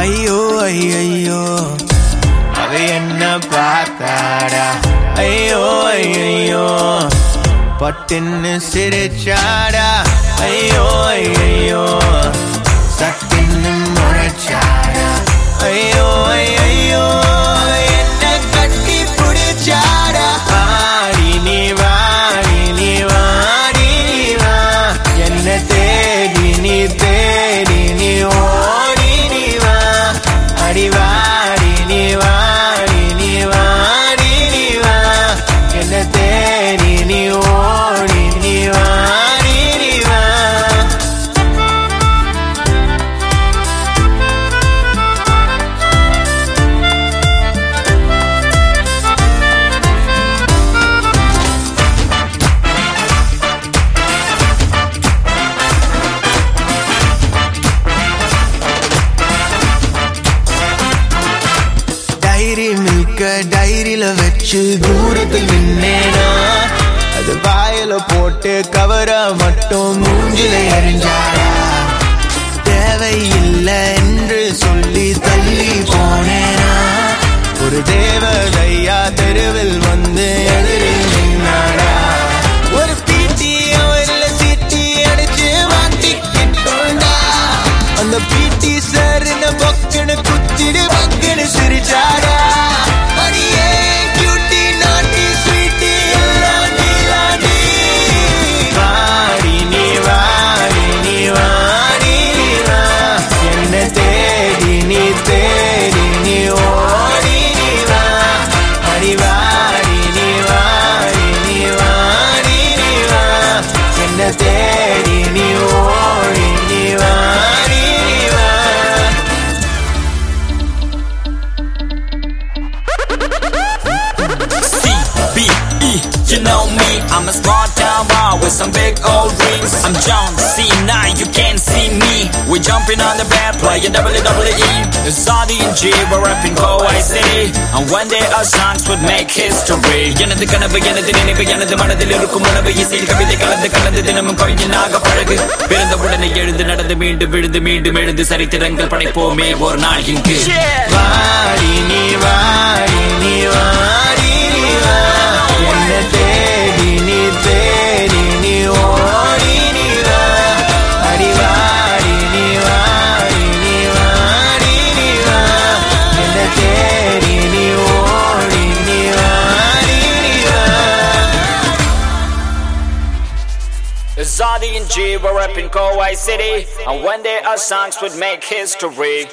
ஐயோ ஐயோ அவ என்ன பார்த்தாடா? ஐயோ ஐயோ பட்டுன்னு சிரிச்சாடா? ஐயோ டைரி டைரியில வச்சு தூரத்தில் நின்னேனா? அது வாயில போட்டு கவர மட்டும் மூஞ்சில எரிஞ்சாரா தேவையில்லை என்று I'm a small town boy with some big old dreams. I'm John C9, you can't see me. We're jumping on the bed, playing WWE. It's Saudi and G, we're rapping Kauai City. And one day our songs would make history. எனது கனவு எனது நினைவு எனது மனதில் இருக்கும் உணவு இசையில் கவிதை கலந்து கலந்து தினமும் கவிஞனாக பழகு பிறந்த உடனே எழுந்து நடந்து மீண்டும் விழுந்து மீண்டும் எழுந்து சரித்திரங்கள் படைப்போமே ஒரு நாள் இங்கு வாடி நீ வாடி Zadi and G were up in Kauai City, and one day our songs would make history.